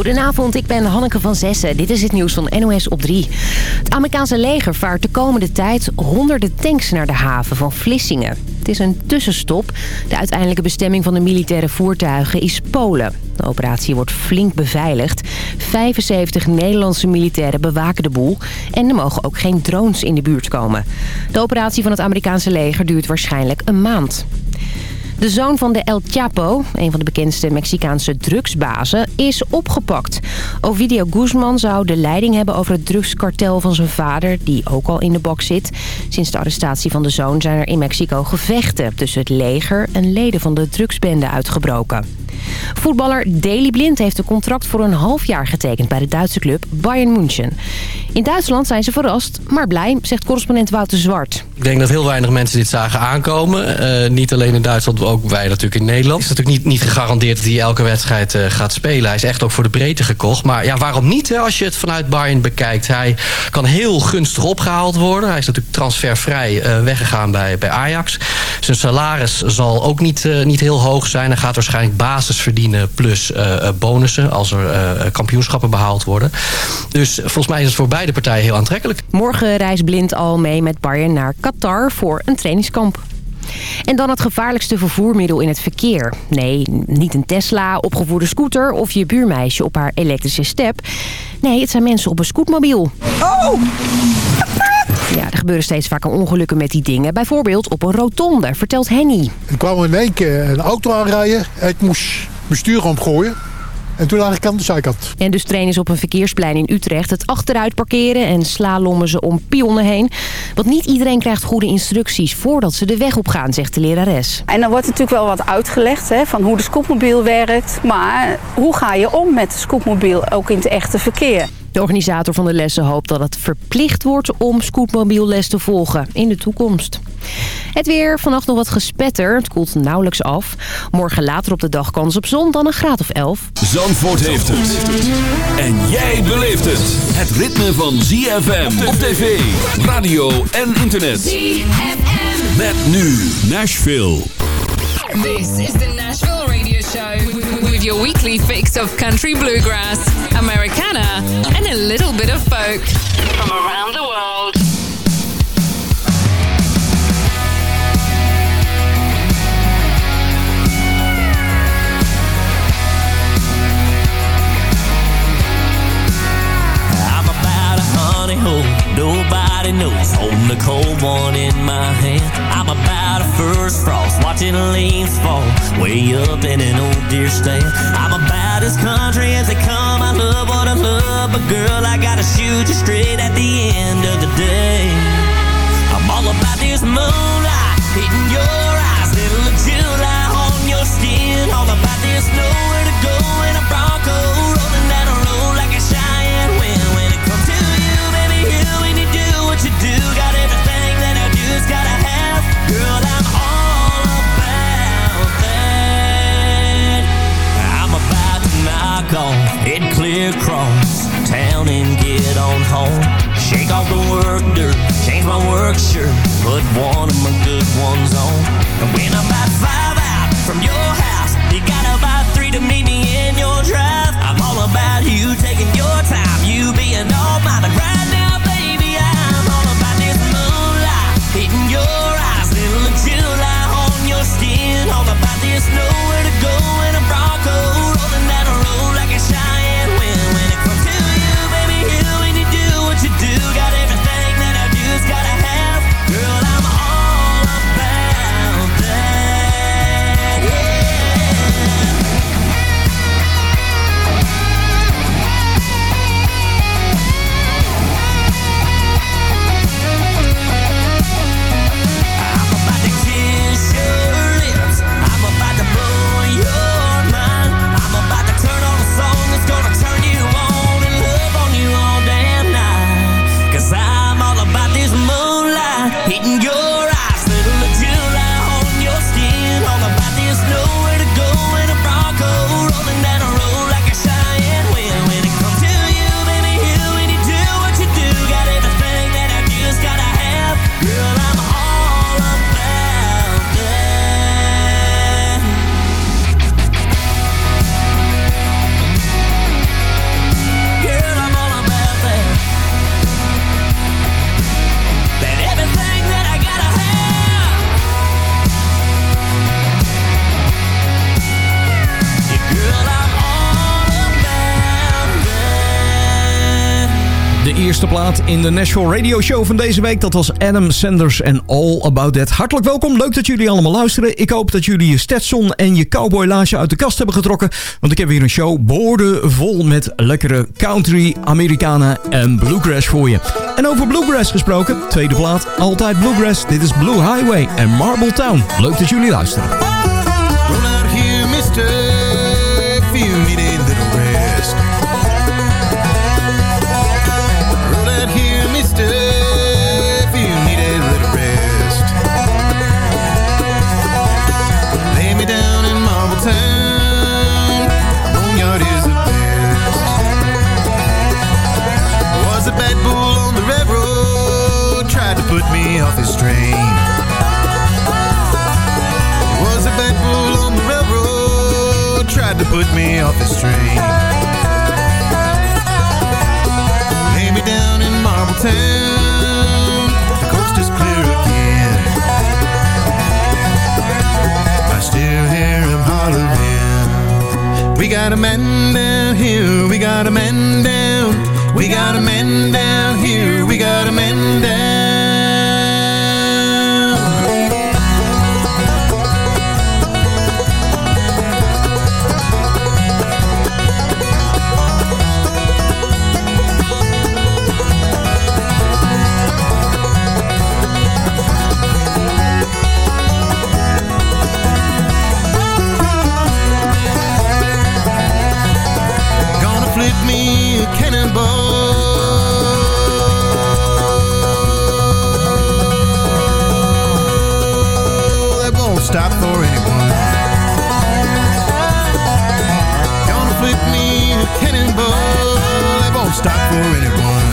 Goedenavond, ik ben Hanneke van Zessen. Dit is het nieuws van NOS op 3. Het Amerikaanse leger vaart de komende tijd honderden tanks naar de haven van Vlissingen. Het is een tussenstop. De uiteindelijke bestemming van de militaire voertuigen is Polen. De operatie wordt flink beveiligd. 75 Nederlandse militairen bewaken de boel. En er mogen ook geen drones in de buurt komen. De operatie van het Amerikaanse leger duurt waarschijnlijk een maand. De zoon van de El Chapo, een van de bekendste Mexicaanse drugsbazen, is opgepakt. Ovidio Guzman zou de leiding hebben over het drugskartel van zijn vader, die ook al in de bok zit. Sinds de arrestatie van de zoon zijn er in Mexico gevechten tussen het leger en leden van de drugsbende uitgebroken. Voetballer Daley Blind heeft een contract voor een half jaar getekend bij de Duitse club Bayern München. In Duitsland zijn ze verrast, maar blij, zegt correspondent Wouter Zwart. Ik denk dat heel weinig mensen dit zagen aankomen. Uh, niet alleen in Duitsland, ook wij natuurlijk in Nederland. Het is natuurlijk niet, niet gegarandeerd dat hij elke wedstrijd uh, gaat spelen. Hij is echt ook voor de breedte gekocht. Maar ja, waarom niet hè, als je het vanuit Bayern bekijkt? Hij kan heel gunstig opgehaald worden. Hij is natuurlijk transfervrij uh, weggegaan bij, bij Ajax. Zijn salaris zal ook niet, niet heel hoog zijn. Hij gaat waarschijnlijk basis verdienen plus bonussen... als er kampioenschappen behaald worden. Dus volgens mij is het voor beide partijen heel aantrekkelijk. Morgen reist Blind al mee met Bayern naar Qatar voor een trainingskamp. En dan het gevaarlijkste vervoermiddel in het verkeer. Nee, niet een Tesla, opgevoerde scooter of je buurmeisje op haar elektrische step. Nee, het zijn mensen op een scootmobiel. Oh! Ja, er gebeuren steeds vaker ongelukken met die dingen. Bijvoorbeeld op een rotonde, vertelt Henny. Er kwam in één keer een auto aanrijden. Ik moest bestuur omgooien. En toen lag ik aan de zijkant. En dus trainen ze op een verkeersplein in Utrecht het achteruit parkeren en slalommen ze om pionnen heen. Want niet iedereen krijgt goede instructies voordat ze de weg op gaan, zegt de lerares. En dan wordt natuurlijk wel wat uitgelegd hè, van hoe de scootmobiel werkt. Maar hoe ga je om met de scootmobiel ook in het echte verkeer? De organisator van de lessen hoopt dat het verplicht wordt om scootmobielles te volgen in de toekomst. Het weer, vannacht nog wat gespetter. Het koelt nauwelijks af. Morgen later op de dag kans op zon, dan een graad of 11. Zandvoort heeft het. En jij beleeft het. Het ritme van ZFM op tv, radio en internet. ZFM. Met nu Nashville. This is the Nashville Radio Show. With your weekly fix of country bluegrass, Americana and a little bit of folk. From around the world. hole nobody knows Holding the cold one in my hand. I'm about a first frost Watching leaves fall Way up in an old deer stand. I'm about as country as they come I love what I love But girl, I gotta shoot you straight At the end of the day. I'm all about this moonlight Hitting your eyes Little July on your skin. All about this nowhere to go in a on. Head clear across town and get on home. Shake off the work dirt Change my work shirt Put one of my good ones on. And when I'm about five out from your house You got about three to meet me in your drive in de Nashville Radio Show van deze week. Dat was Adam Sanders en All About That. Hartelijk welkom, leuk dat jullie allemaal luisteren. Ik hoop dat jullie je Stetson en je cowboylaasje uit de kast hebben getrokken. Want ik heb weer een show boordevol met lekkere country, Americana en bluegrass voor je. En over bluegrass gesproken, tweede plaat, altijd bluegrass. Dit is Blue Highway en Marble Town. Leuk dat jullie luisteren. Put me off his train. Was a bad bull on the railroad Tried to put me off his train. Lay me down in Marble Town The coast is clear again. I still hear him hollering. We got a man down here We got a man down. We got a man down here We got a man down stop for anyone.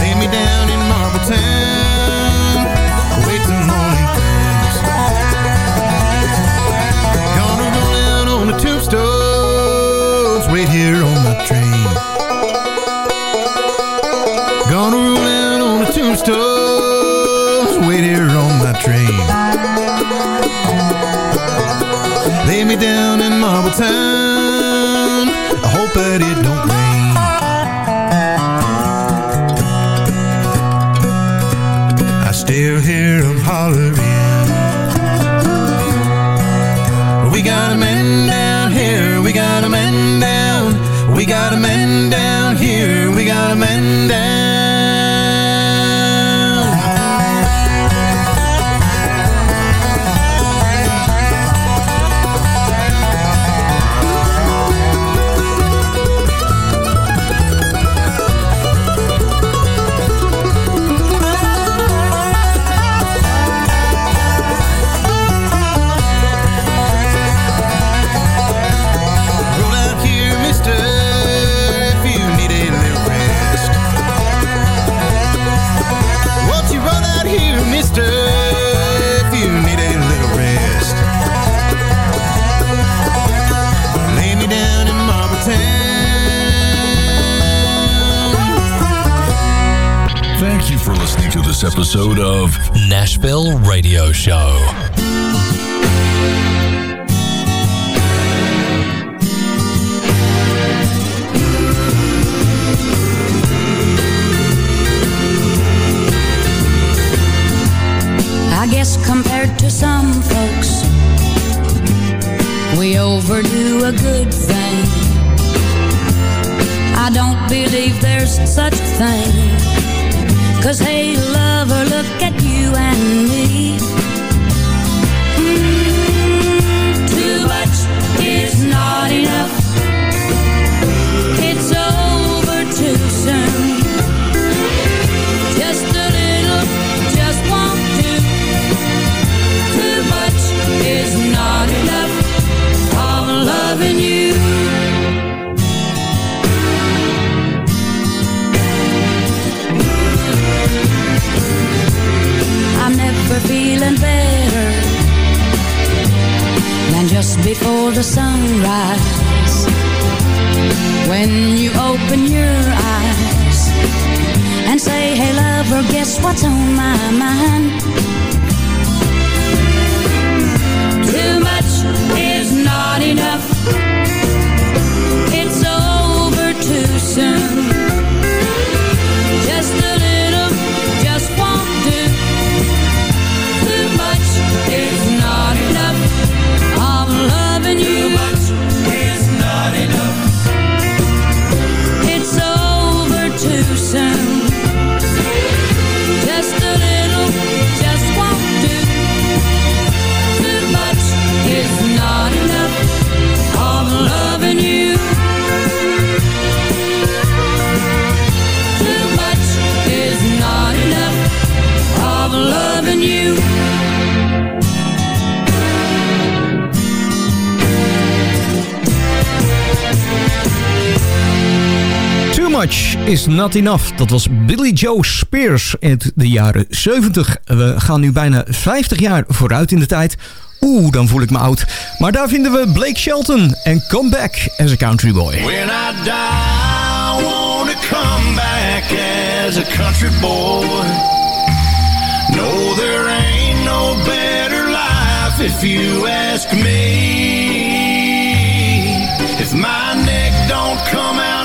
Lay me down in Marble Town. Wait till morning comes. Gonna roll out on the tombstones. Wait here on the train. Gonna roll out on the tombstones. Wait here on that train. Lay me down in Marble Town Hope it don't rain. I still hear hear 'em hollering episode of Nashville Radio Show. I guess compared to some folks, we overdo a good thing. I don't believe there's such a thing. Cause hey, not enough. Dat was Billy Joe Spears in de jaren 70. We gaan nu bijna 50 jaar vooruit in de tijd. Oeh, dan voel ik me oud. Maar daar vinden we Blake Shelton en Come Back as a Country Boy. When I die, I wanna come back as a country boy. No, there ain't no better life if you ask me. If my neck don't come out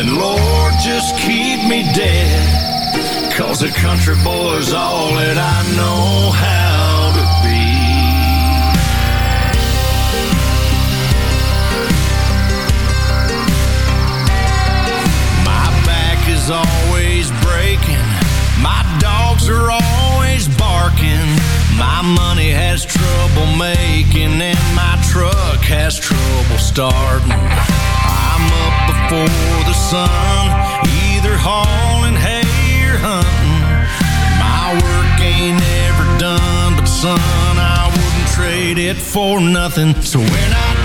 then Lord, just keep me dead. Cause a country boy's all that I know how to be. My back is always breaking. My dogs are always barking. My money has trouble making, and my truck has trouble starting. I'm up before the sun, either hauling hay or hunting. My work ain't ever done, but son, I wouldn't trade it for nothing. So when I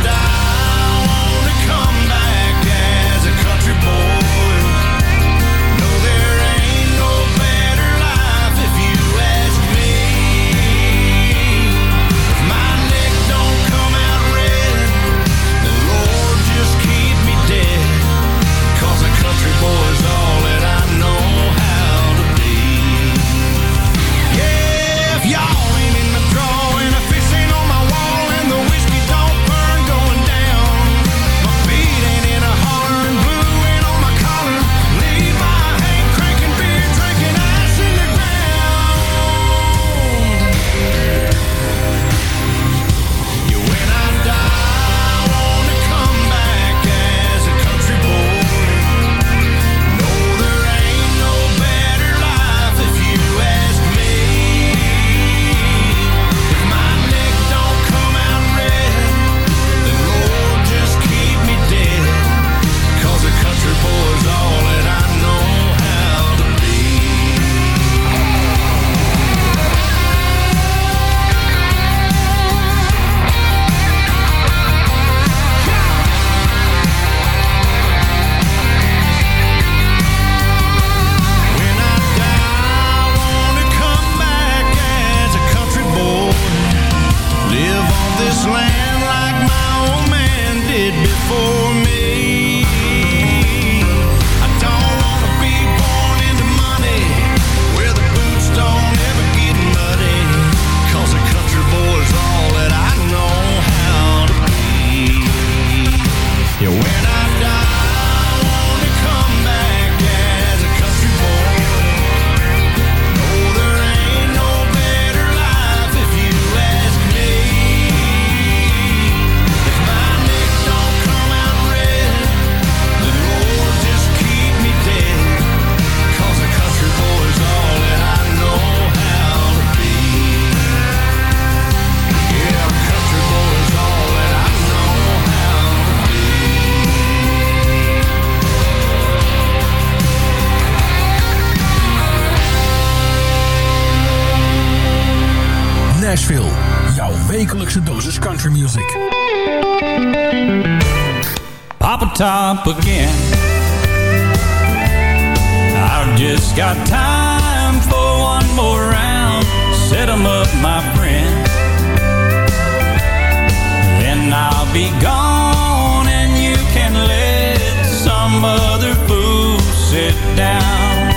be gone and you can let some other fool sit down.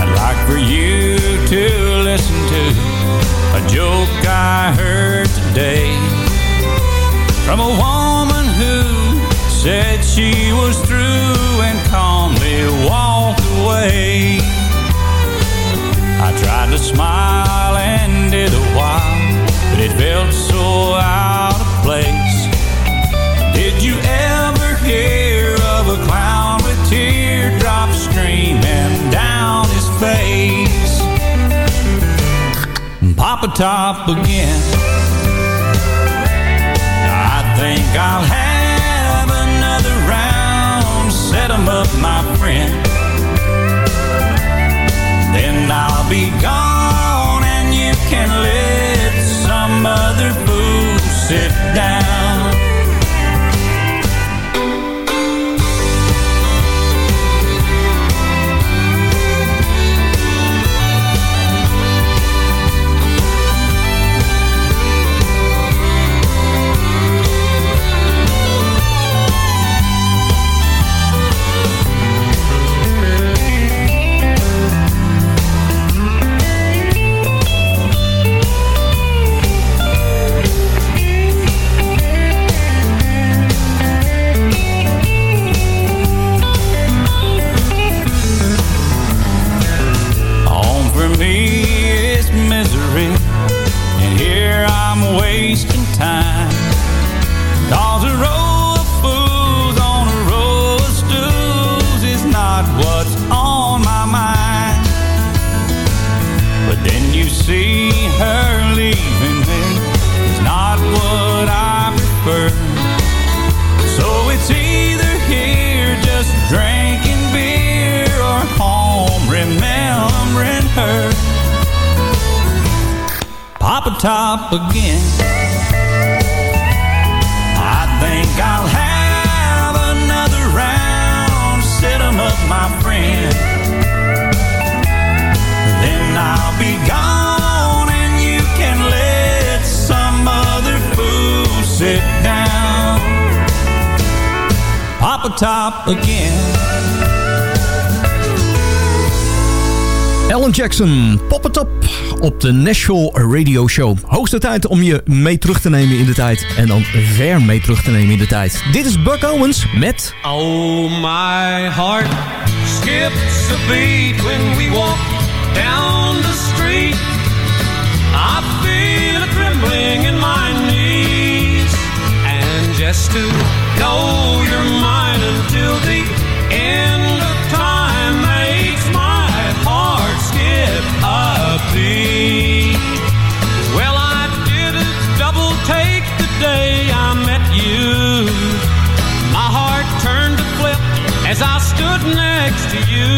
I'd like for you to listen to a joke I heard today from a woman who said she was through and calmly walked away. I tried to smile and did a while, but it felt so out of place. Did you ever hear of a clown with teardrops streaming down his face? Pop a top again. I think I'll have another round. Set 'em up, my friend. Then I'll be gone and you can let some other fool sit down. not what's on my mind. But then you see her leaving me is not what I prefer. So it's either here just drinking beer or home remembering her. Pop a top again. I think I'll have up, my friend. Then I'll be gone and you can let some other fool sit down. Pop a top again. Alan Jackson, Pop It Up op de Nashville Radio Show. Hoogste tijd om je mee terug te nemen in de tijd. En dan ver mee terug te nemen in de tijd. Dit is Buck Owens met... Oh, my heart skips a beat when we walk down the street. I feel a trembling in my knees. And just to know you're mine until the end stood next to you.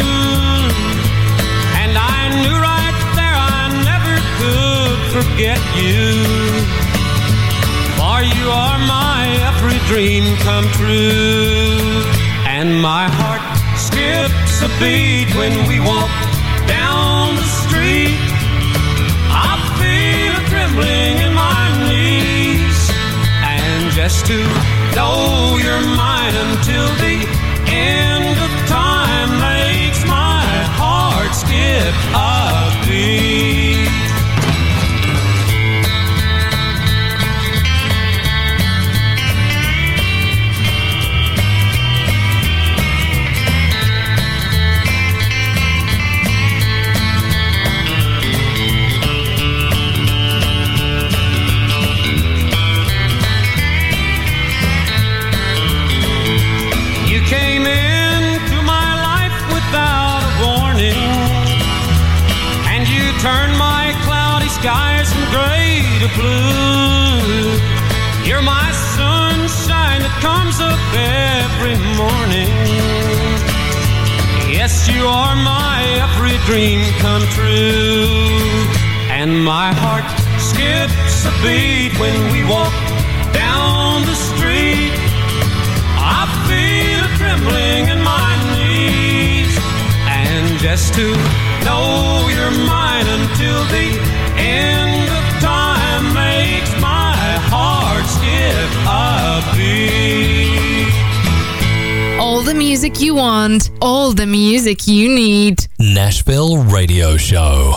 And I knew right there I never could forget you. For you are my every dream come true. And my heart skips a beat when we walk down the street. I feel a trembling in my knees. And just to know you're mine until dream come true, and my heart skips a beat when we walk down the street. I feel a trembling in my knees. And just to know you're mine until the end of time makes my heart skip a beat. All the music you want, all the music you need. Nashville Radio Show.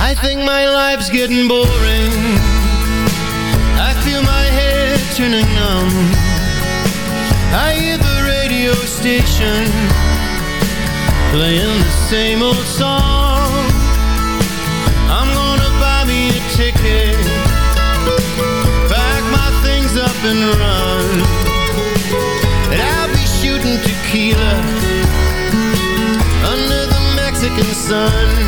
I think my life's getting boring. I feel my head turning numb. I hear the radio station playing the same old song. I'm gonna buy me a ticket, pack my things up and run. And I'll be shooting tequila under the Mexican sun.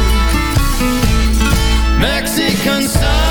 Mexican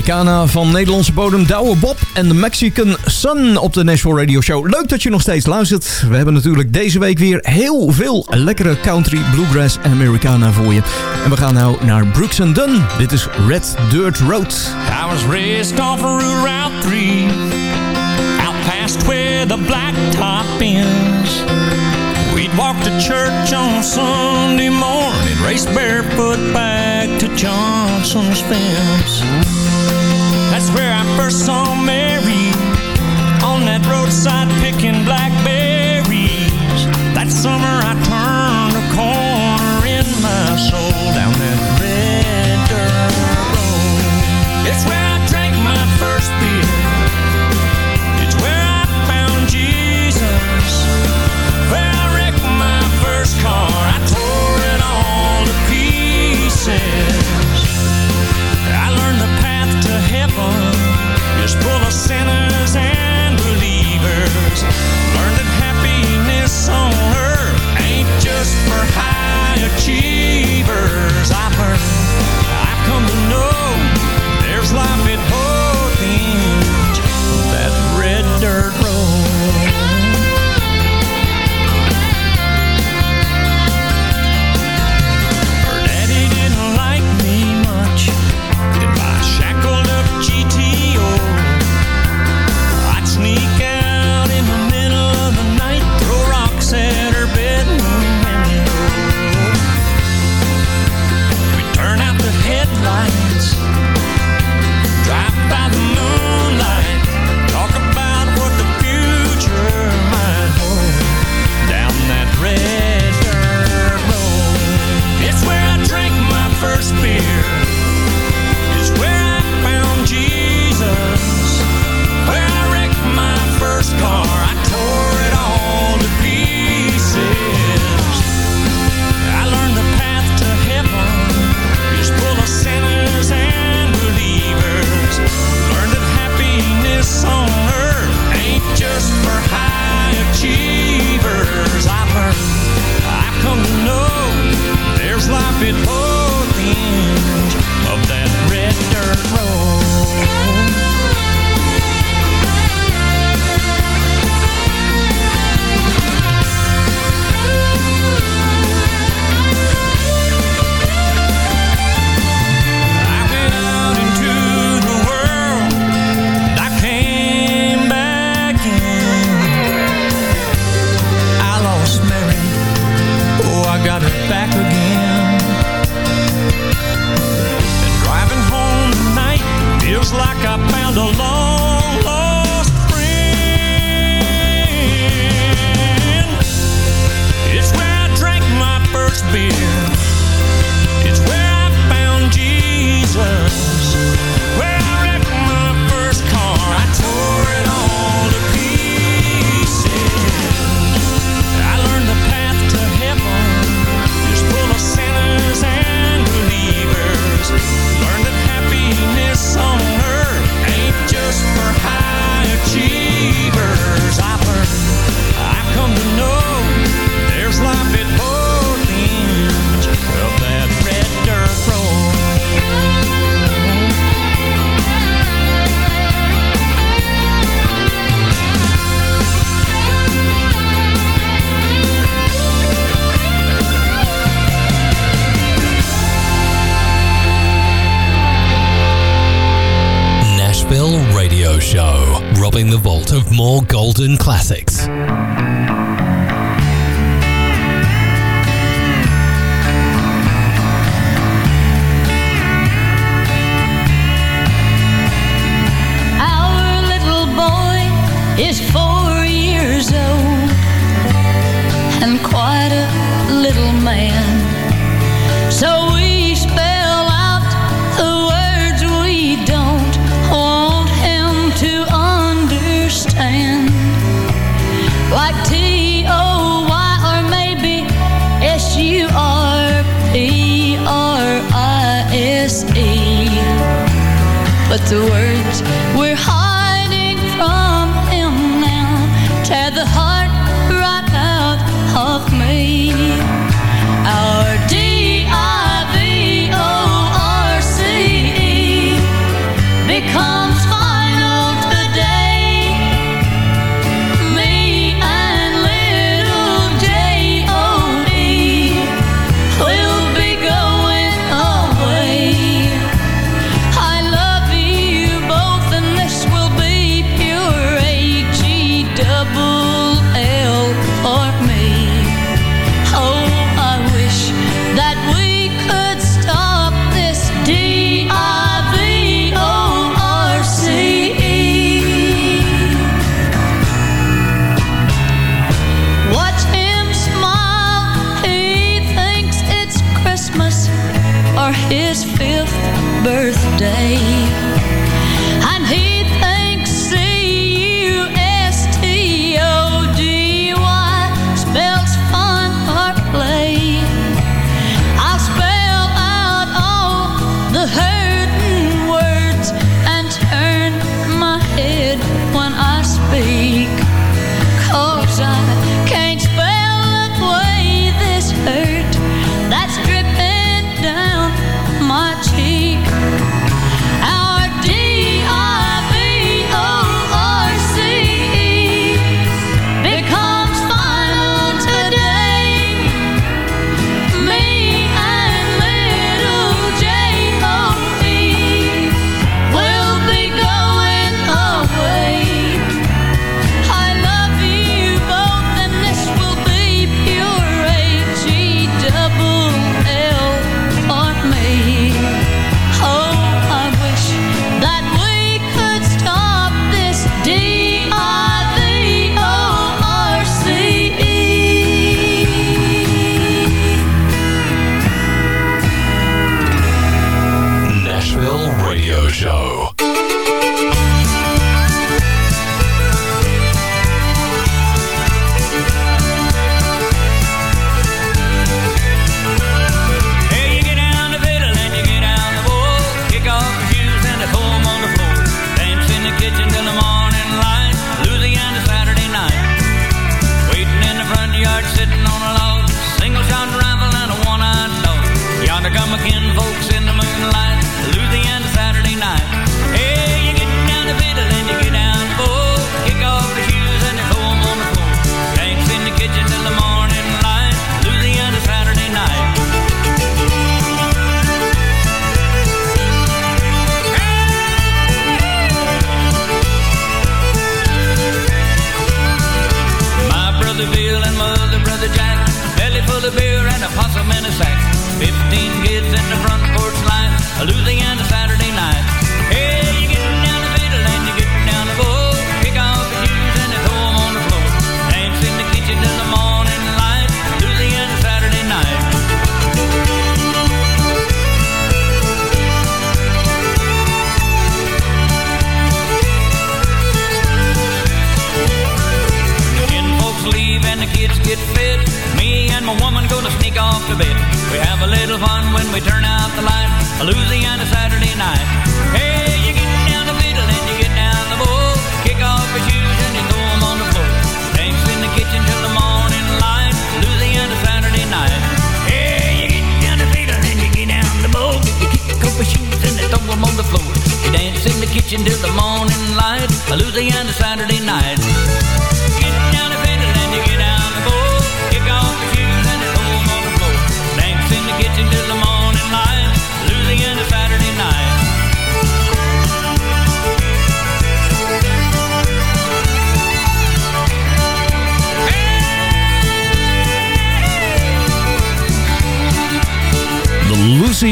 Americana van Nederlandse bodem Douwe Bob en de Mexican Sun op de Nashville Radio Show. Leuk dat je nog steeds luistert. We hebben natuurlijk deze week weer heel veel lekkere country, bluegrass en Americana voor je. En we gaan nou naar Brooks Dunn. Dit is Red Dirt Road. I was raised off Route 3 Out past where the black top ends We'd walk to church on Sunday morning, race barefoot back to Johnson's fence. That's where I first saw Mary. On that roadside picking blackberries. That summer I turned a corner in my soul. Down that red dirt road. It's where I drank my first beer. to work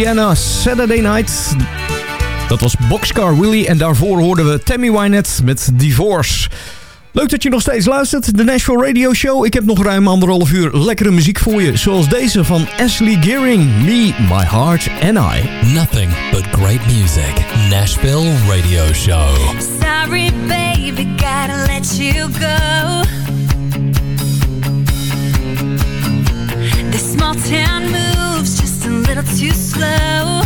Saturday Night. Dat was Boxcar Willie en daarvoor hoorden we Tammy Wynette met Divorce. Leuk dat je nog steeds luistert, de Nashville Radio Show. Ik heb nog ruim anderhalf uur lekkere muziek voor je. Zoals deze van Ashley Gearing, Me, My Heart and I. Nothing but great music. Nashville Radio Show. Sorry baby, gotta let you go. This small town Movie. too slow.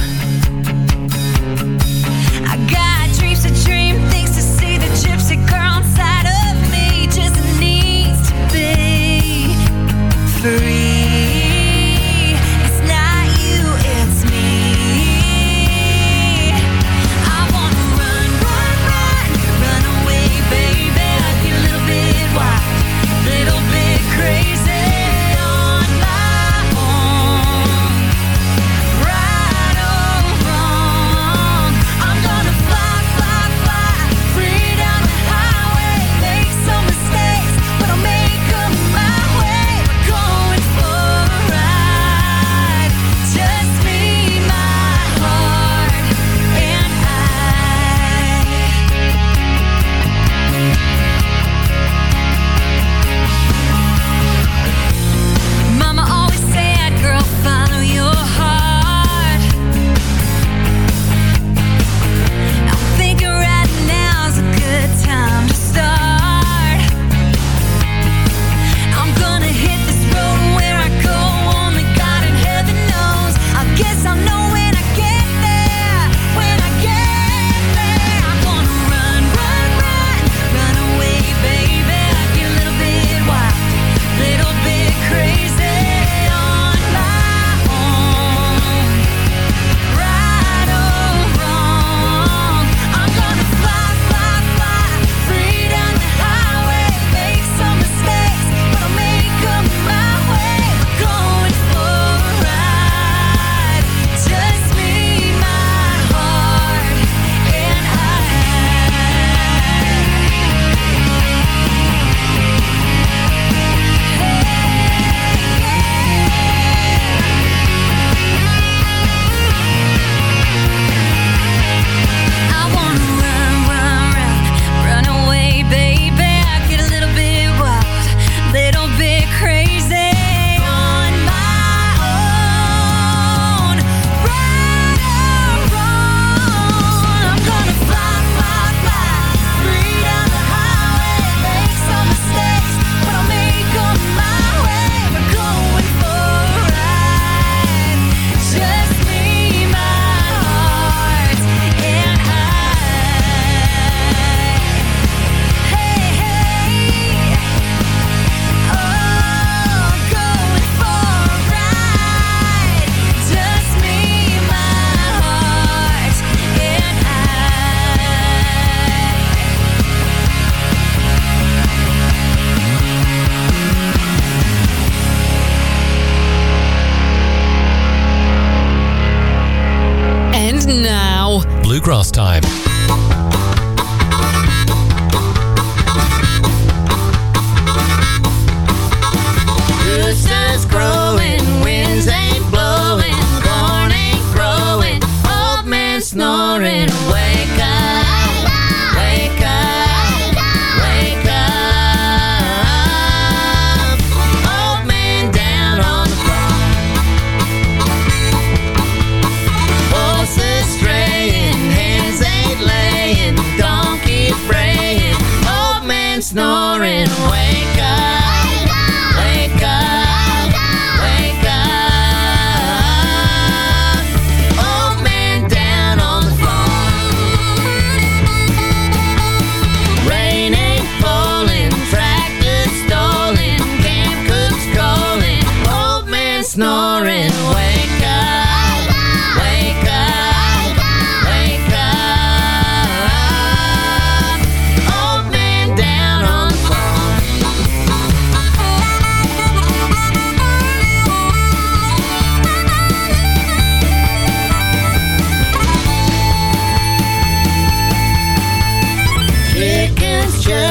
I got dreams to dream, things to see. The gypsy girl inside of me just needs to be free.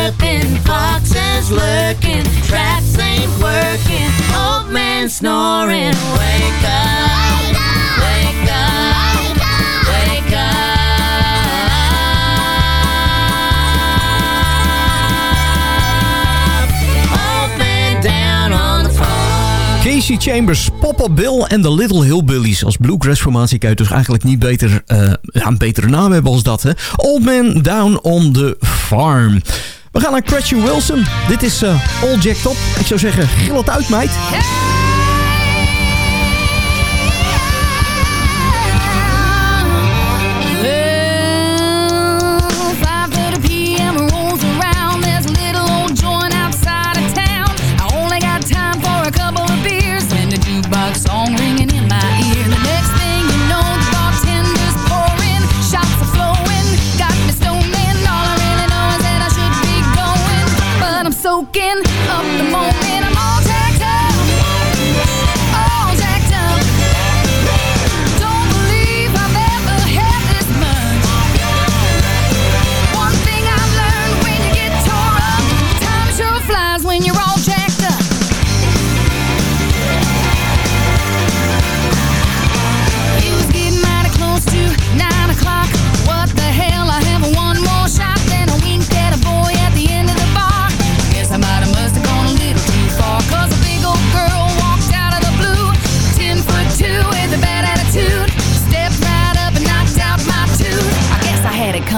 chirping, foxes lurking, traps ain't working, old man snoring. Wake up, wake up, wake up. Old man down on the farm. Casey Chambers, Papa Bill en de Little Hillbillies als bluegrass-formatie. Kan je dus eigenlijk niet beter, uh, een betere naam hebben als dat. Hè? Old Man Down on the Farm. We gaan naar Christian Wilson. Dit is eh, All Jacked Up. Ik zou zeggen, gil het uit, meid.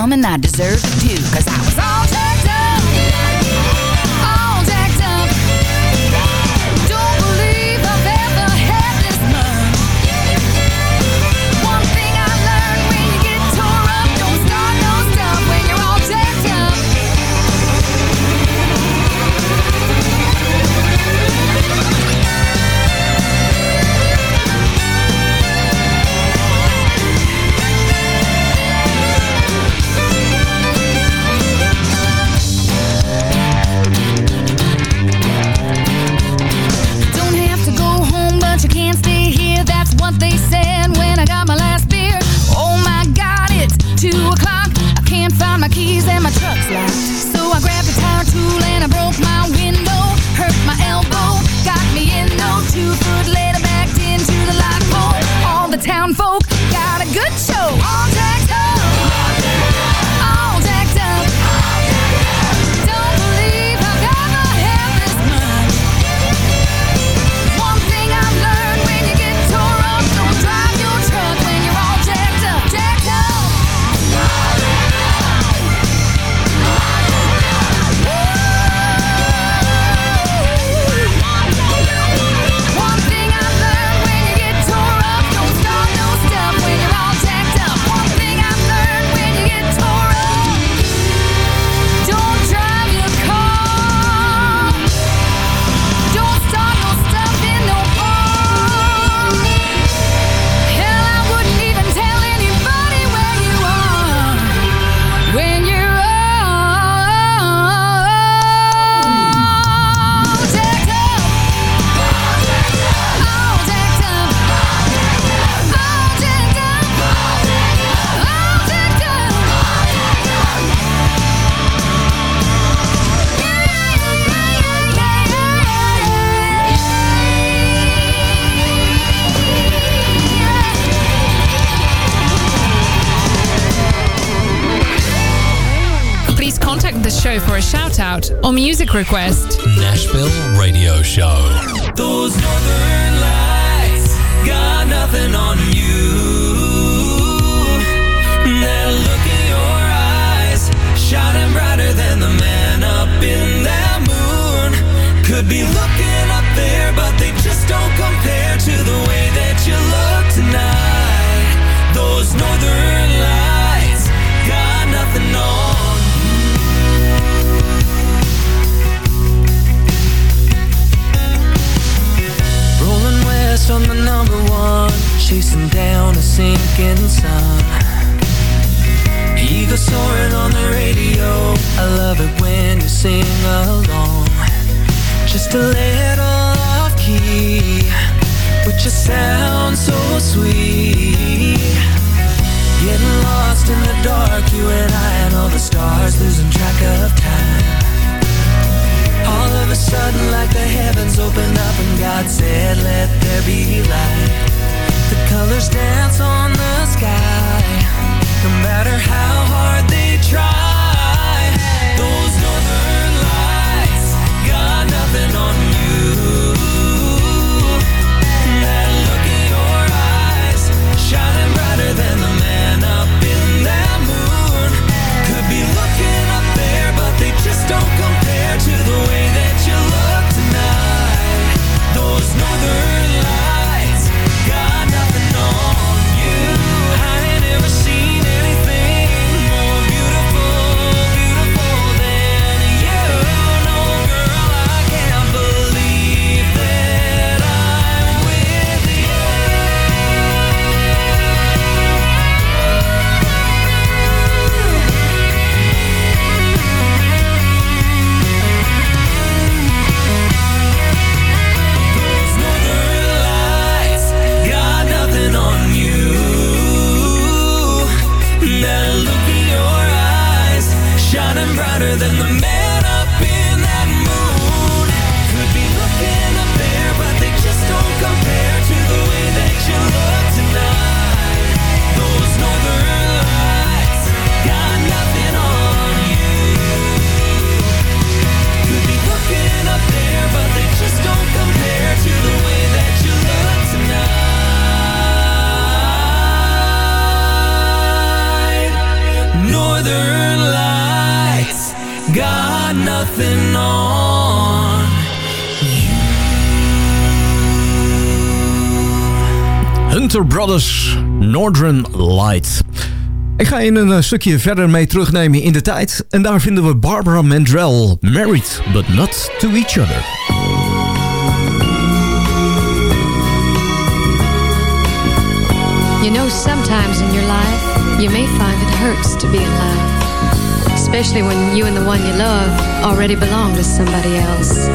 come and I deserved it too, cause I was all turned shout out or music request. Nashville Radio Show. Those northern lights got nothing on you. That look in your eyes, shining brighter than the man up in that moon. Could be looking sinking sun. Eagle soaring on the radio. I love it when you sing along. Just a little off key, but you sound so sweet. Getting lost in the dark, you and I and all the stars, losing track of time. All of a sudden, like the heavens opened up and God said, Let there be light. Colors dance on the sky, no matter how hard they try. Those northern lights got nothing on Brothers, Northern Light. Ik ga je een eh, stukje verder mee terugnemen in de tijd. En daar vinden we Barbara Mandrell, Married But Not To Each Other. You know, sometimes in your life, you may find it hurts to be in love. Especially when you and the one you love already belong to somebody else.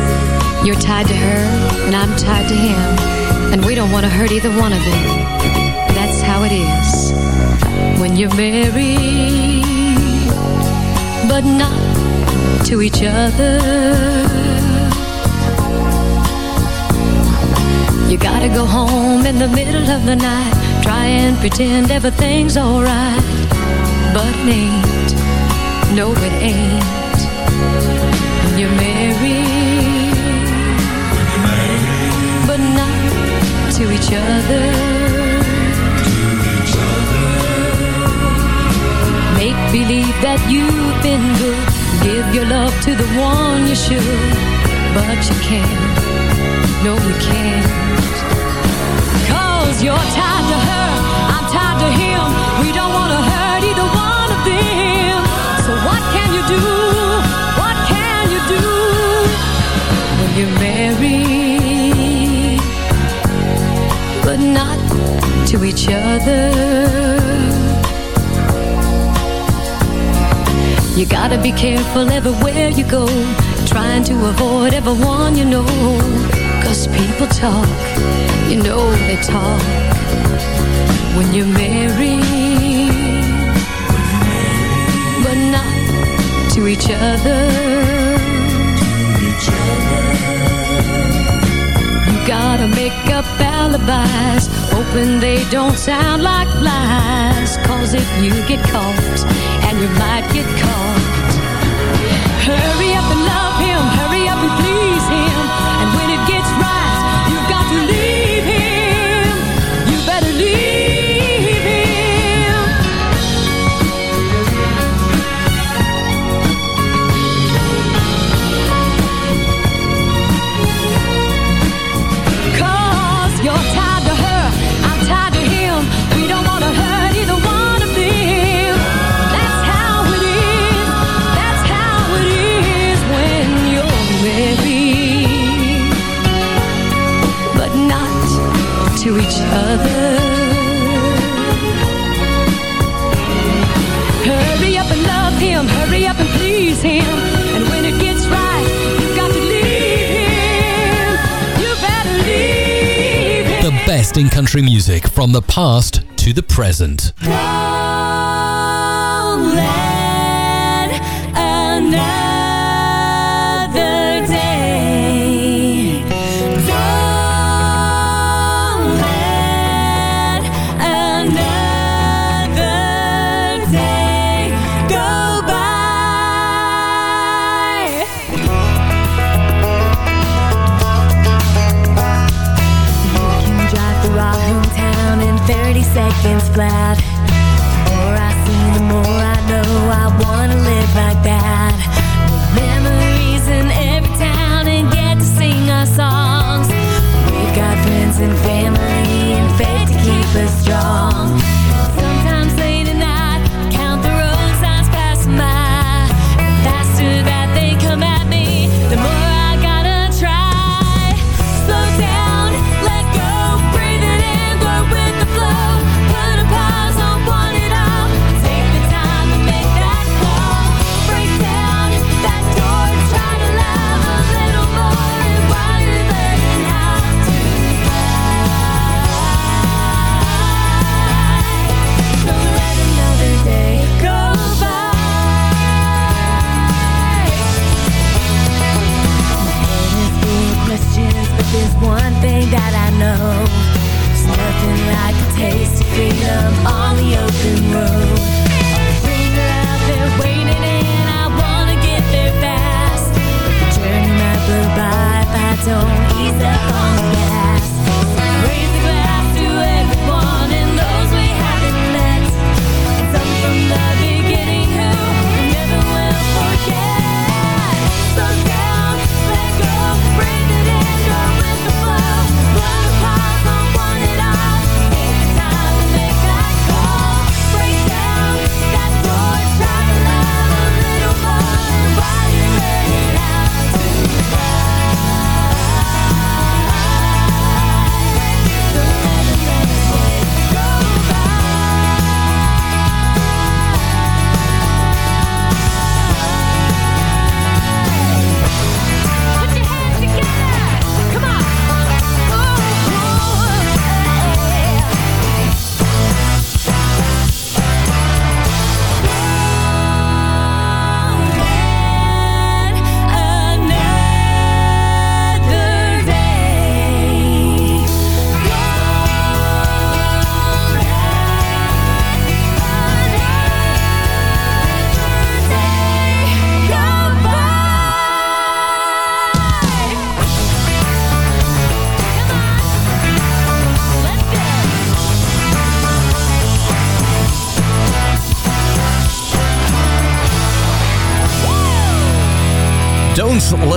You're tied to her, and I'm tied to him, and we don't want to hurt either one of them. You're married, but not to each other. You gotta go home in the middle of the night, try and pretend everything's alright. But it ain't, no it ain't. You're married, but not to each other. Believe that you've been good, give your love to the one you should, but you can't, no you can't. Cause you're tied to her, I'm tied to him. We don't wanna hurt either one of them. So what can you do? What can you do when you're married, but not to each other? You gotta be careful everywhere you go, trying to avoid everyone you know. Cause people talk, you know they talk when you're married, but not to each other. You gotta make up alibis, hoping they don't sound like lies. Cause if you get caught, you might get caught. Hurry up and love him, hurry up and please. country music from the past to the present. Now, glad.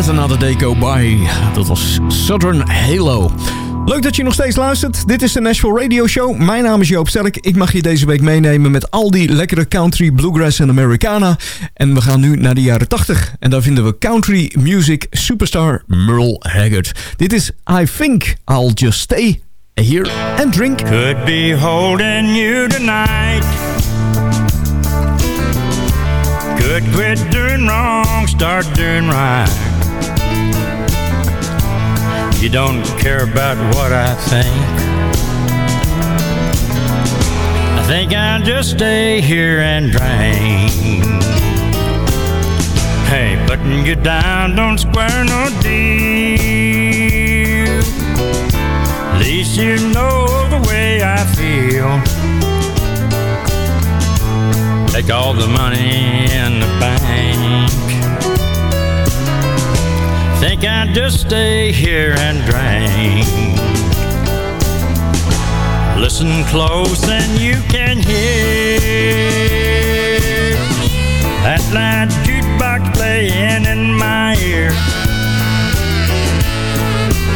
Let Another Day Go By. Dat was Southern Halo. Leuk dat je nog steeds luistert. Dit is de Nashville Radio Show. Mijn naam is Joop Sterk. Ik mag je deze week meenemen met al die lekkere country, bluegrass en Americana. En we gaan nu naar de jaren 80. En daar vinden we country music superstar Merle Haggard. Dit is I Think I'll Just Stay Here and Drink. Could be holding you tonight. Could quit doing wrong, start doing right. You don't care about what I think. I think I'll just stay here and drink. Hey, button you down, don't square no deal. At least you know the way I feel. Take all the money in the bank. Think I'd just stay here and drink. Listen close and you can hear that loud jukebox playing in my ear.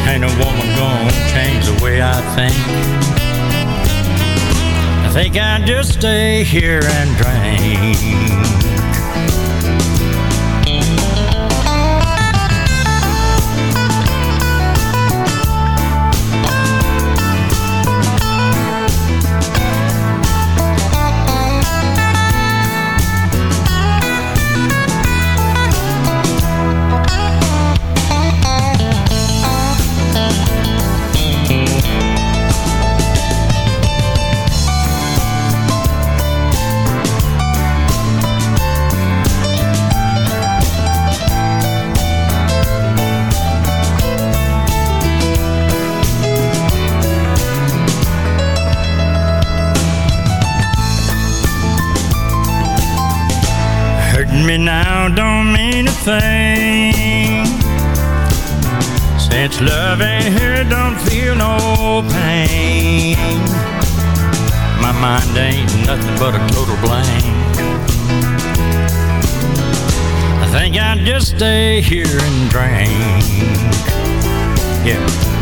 Ain't a woman gonna change the way I think. I think I'd just stay here and drink. Now don't mean a thing. Since love ain't here, don't feel no pain. My mind ain't nothing but a total blank. I think I'd just stay here and drink. Yeah.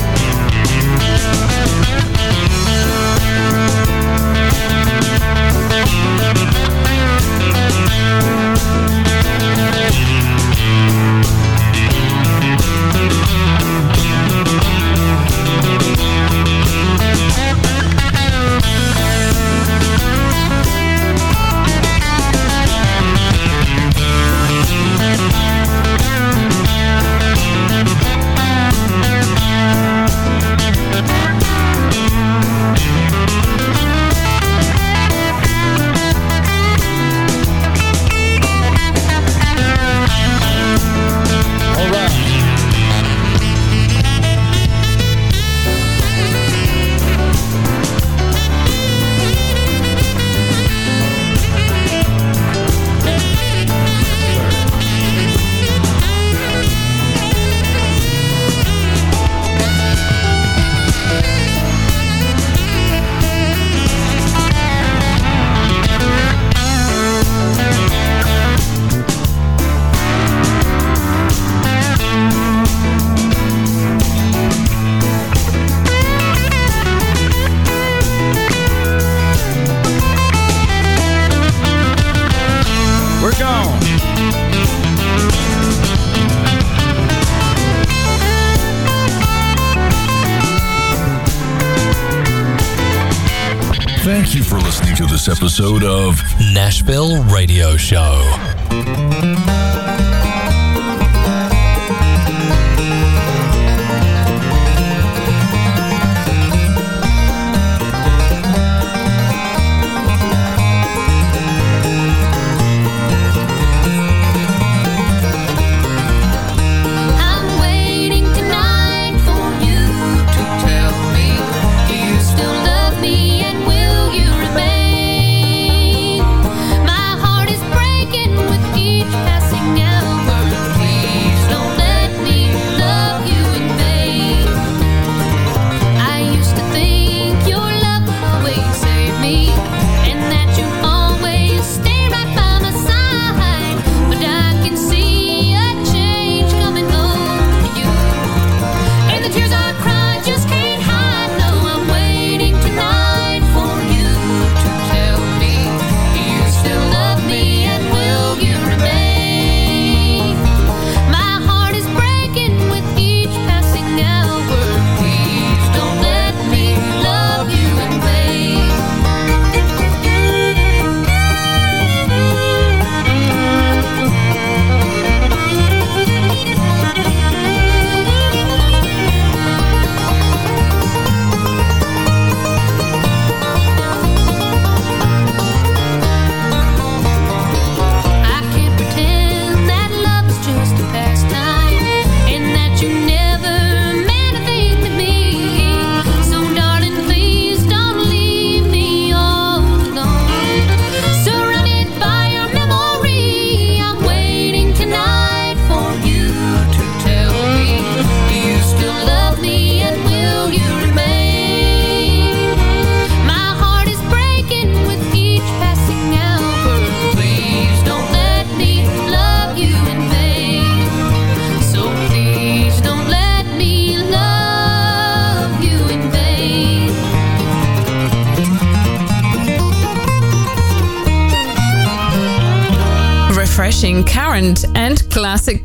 This episode of Nashville Radio Show.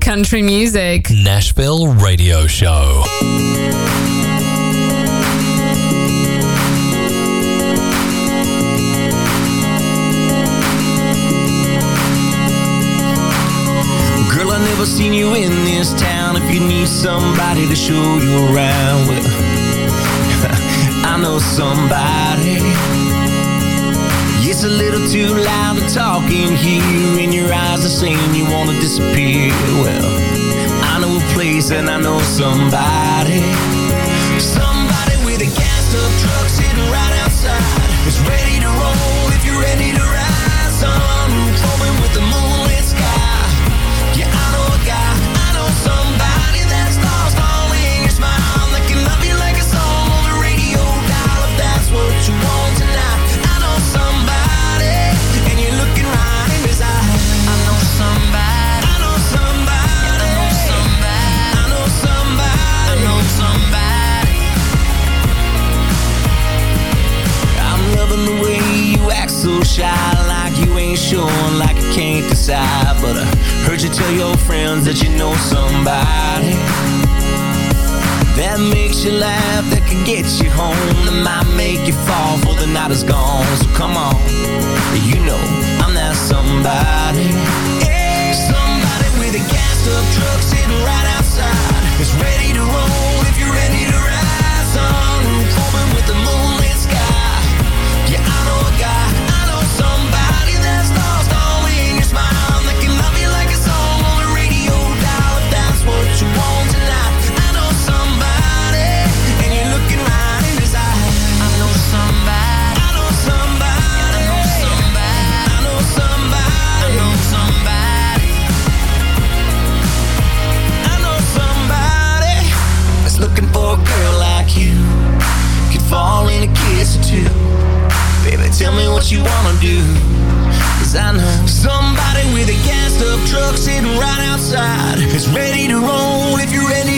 Country music. Nashville Radio Show. Girl, I never seen you in this town. If you need somebody to show you around, well, I know somebody. It's a little too loud to talk in here, and your eyes are saying you wanna disappear. Well, I know a place and I know somebody. Somebody can't decide. But I heard you tell your friends that you know somebody that makes you laugh, that can get you home, that might make you fall for the night is gone. So come on, you know I'm that somebody. Yeah, somebody with a gassed up truck sitting right outside. It's ready to roll tell me what you wanna do. Cause I know somebody with a gassed up truck sitting right outside. Is ready to roll if you're ready